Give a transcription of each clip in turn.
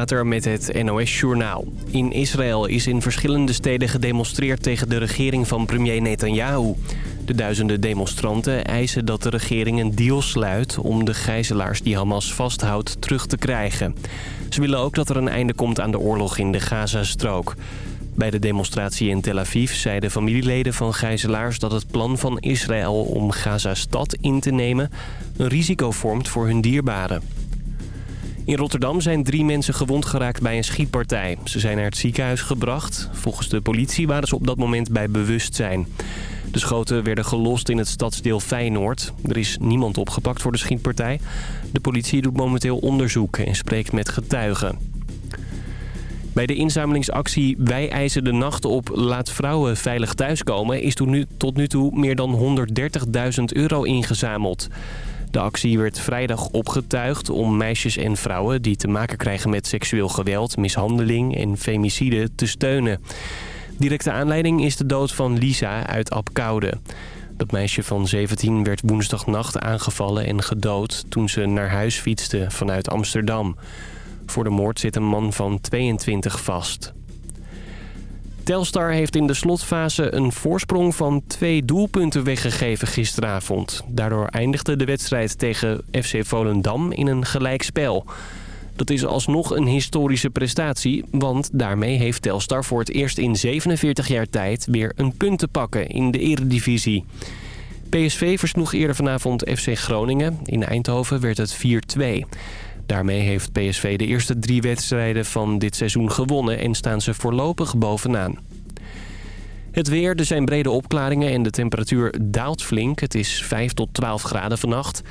Later met het NOS-journaal. In Israël is in verschillende steden gedemonstreerd tegen de regering van premier Netanyahu. De duizenden demonstranten eisen dat de regering een deal sluit... om de gijzelaars die Hamas vasthoudt terug te krijgen. Ze willen ook dat er een einde komt aan de oorlog in de Gazastrook. Bij de demonstratie in Tel Aviv zeiden familieleden van gijzelaars... dat het plan van Israël om Gaza-stad in te nemen... een risico vormt voor hun dierbaren. In Rotterdam zijn drie mensen gewond geraakt bij een schietpartij. Ze zijn naar het ziekenhuis gebracht. Volgens de politie waren ze op dat moment bij bewustzijn. De schoten werden gelost in het stadsdeel Feyenoord. Er is niemand opgepakt voor de schietpartij. De politie doet momenteel onderzoek en spreekt met getuigen. Bij de inzamelingsactie Wij eisen de nacht op Laat vrouwen veilig thuiskomen... is tot nu, tot nu toe meer dan 130.000 euro ingezameld. De actie werd vrijdag opgetuigd om meisjes en vrouwen... die te maken krijgen met seksueel geweld, mishandeling en femicide te steunen. Directe aanleiding is de dood van Lisa uit Apkoude. Dat meisje van 17 werd woensdagnacht aangevallen en gedood... toen ze naar huis fietste vanuit Amsterdam. Voor de moord zit een man van 22 vast. Telstar heeft in de slotfase een voorsprong van twee doelpunten weggegeven gisteravond. Daardoor eindigde de wedstrijd tegen FC Volendam in een gelijkspel. Dat is alsnog een historische prestatie, want daarmee heeft Telstar voor het eerst in 47 jaar tijd weer een punt te pakken in de eredivisie. PSV versloeg eerder vanavond FC Groningen. In Eindhoven werd het 4-2. Daarmee heeft PSV de eerste drie wedstrijden van dit seizoen gewonnen en staan ze voorlopig bovenaan. Het weer, er zijn brede opklaringen en de temperatuur daalt flink. Het is 5 tot 12 graden vannacht.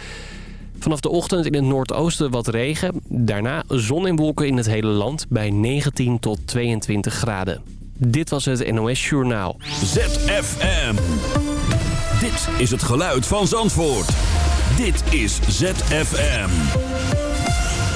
Vanaf de ochtend in het noordoosten wat regen. Daarna zon en wolken in het hele land bij 19 tot 22 graden. Dit was het NOS Journaal. ZFM. Dit is het geluid van Zandvoort. Dit is ZFM.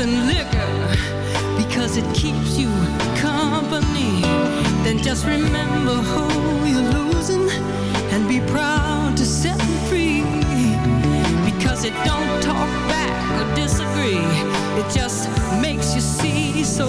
and liquor because it keeps you company. Then just remember who you're losing and be proud to set them free because it don't talk back or disagree. It just makes you see so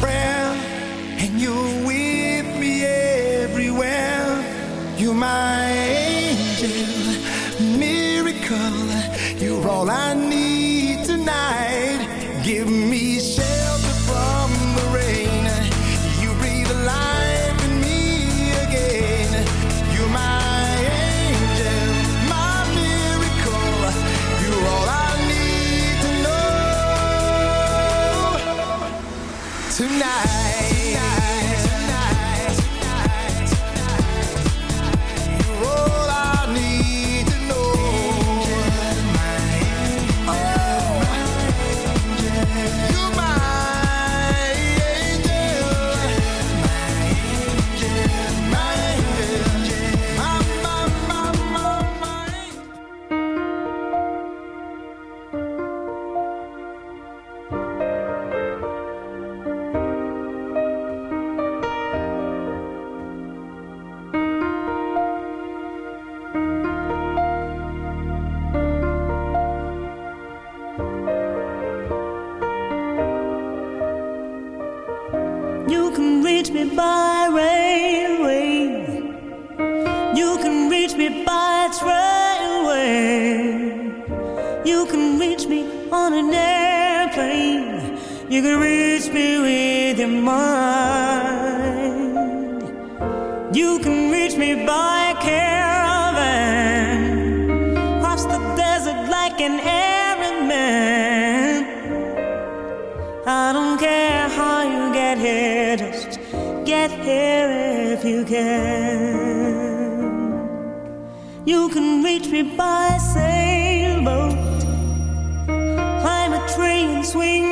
friend, and you're me everywhere. You're my angel, miracle. You're all I need. You can reach me by sailboat, climb a tree and swing.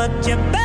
but you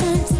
certain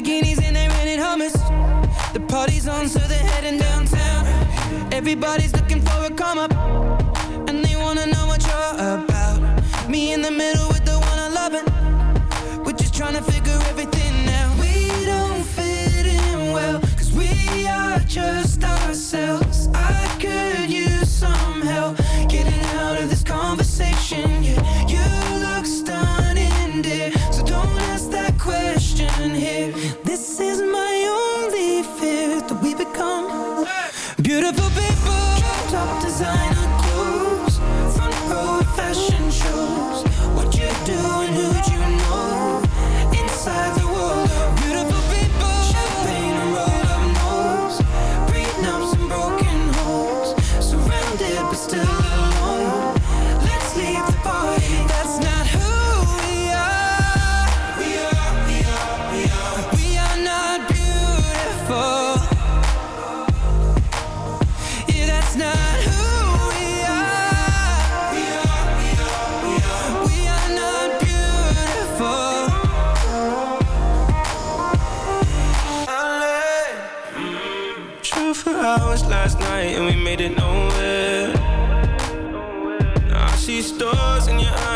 Lamborghinis and they rented Hummers. The party's on, so they're heading downtown. Everybody's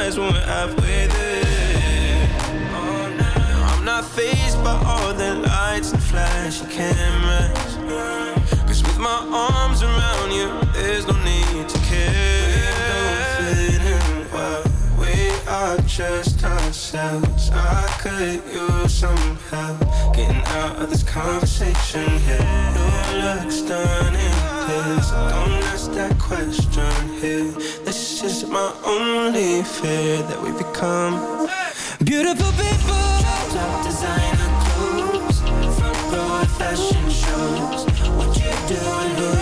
your eyes when we're halfway there. I'm not fazed by all the lights and flashy cameras. Cause with my arms around you, there's no need to care. We don't fit in well. We are just ourselves. I could use some help getting out of this conversation here. You look stunning, please. Don't ask that question here. This is my only fear that we become beautiful people. Top designer clothes, front row fashion shows. What you doing?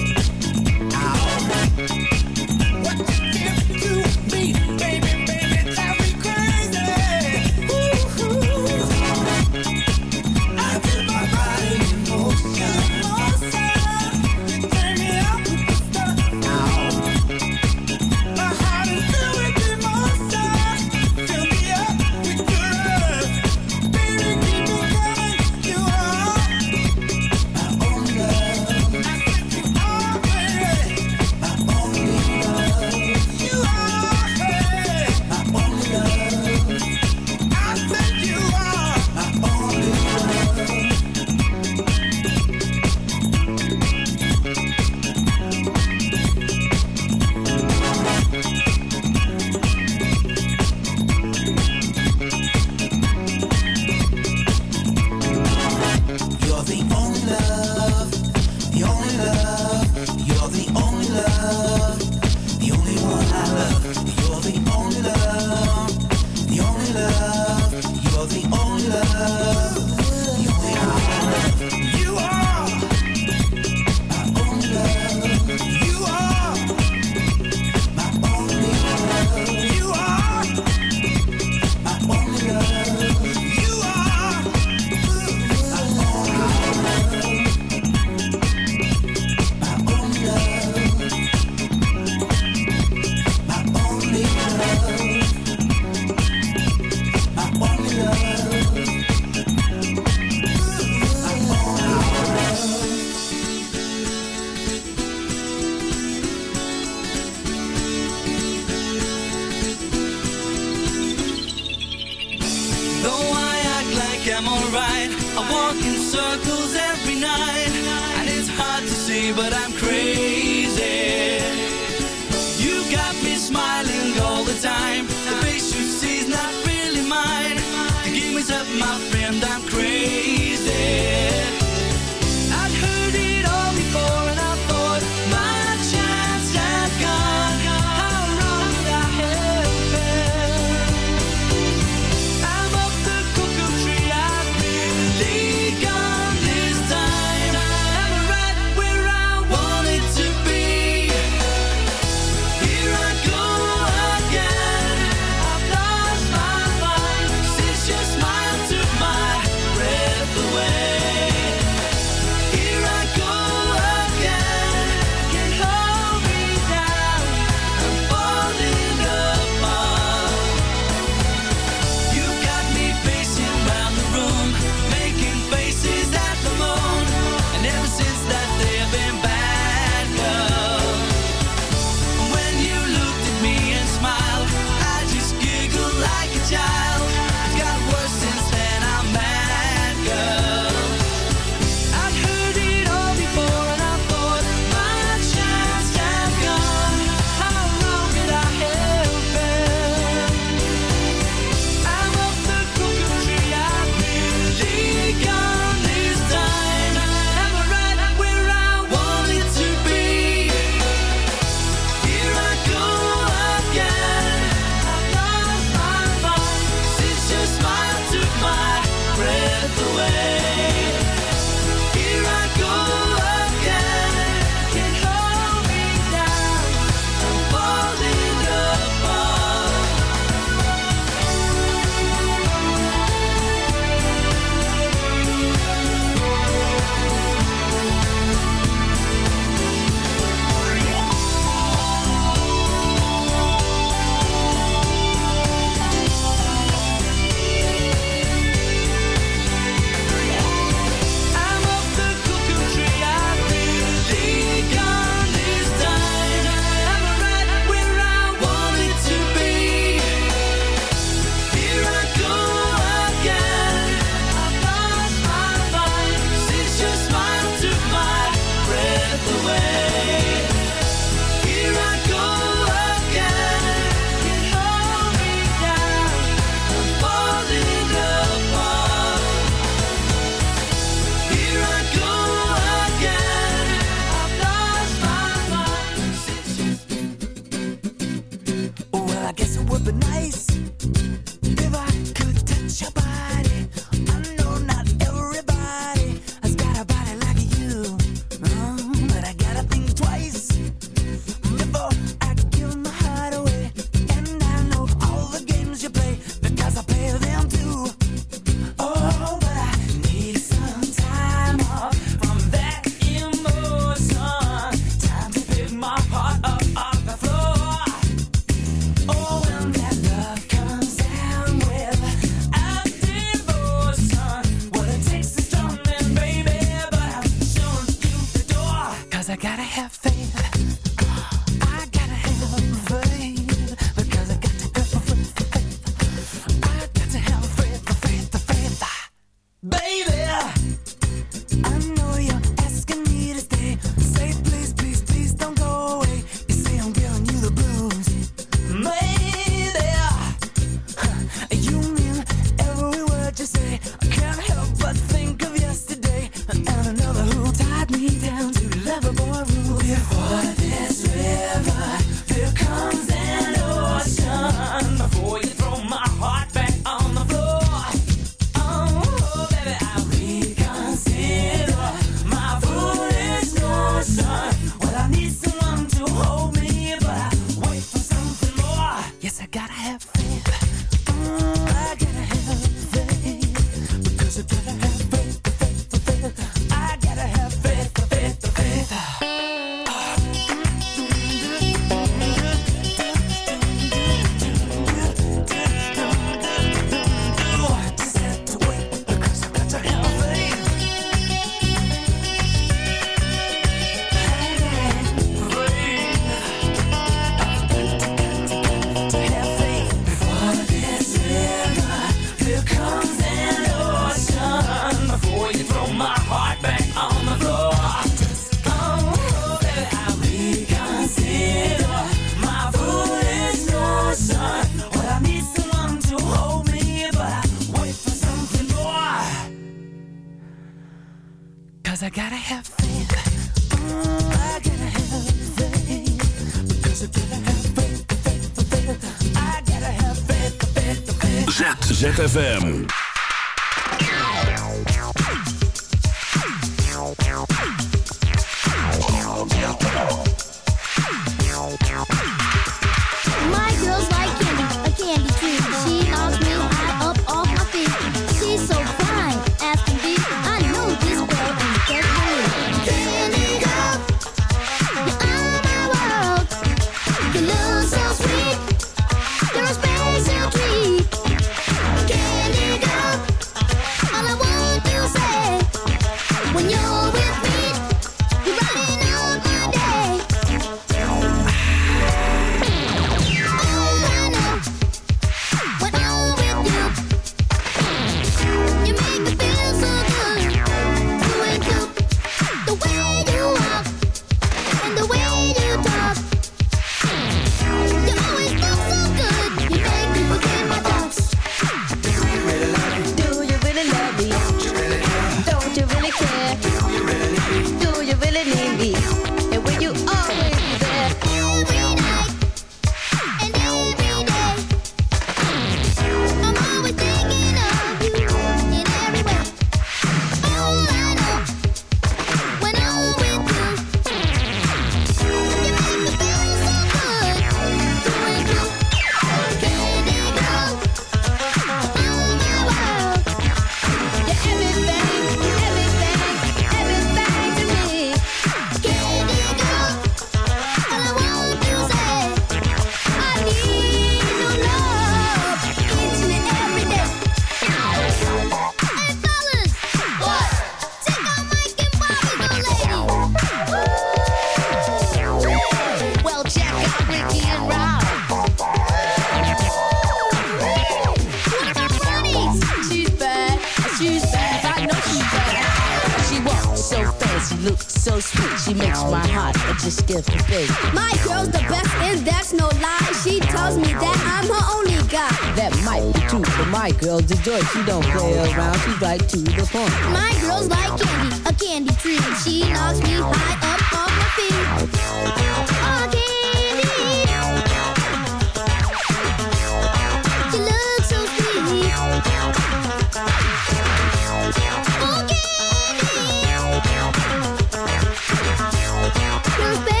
You're a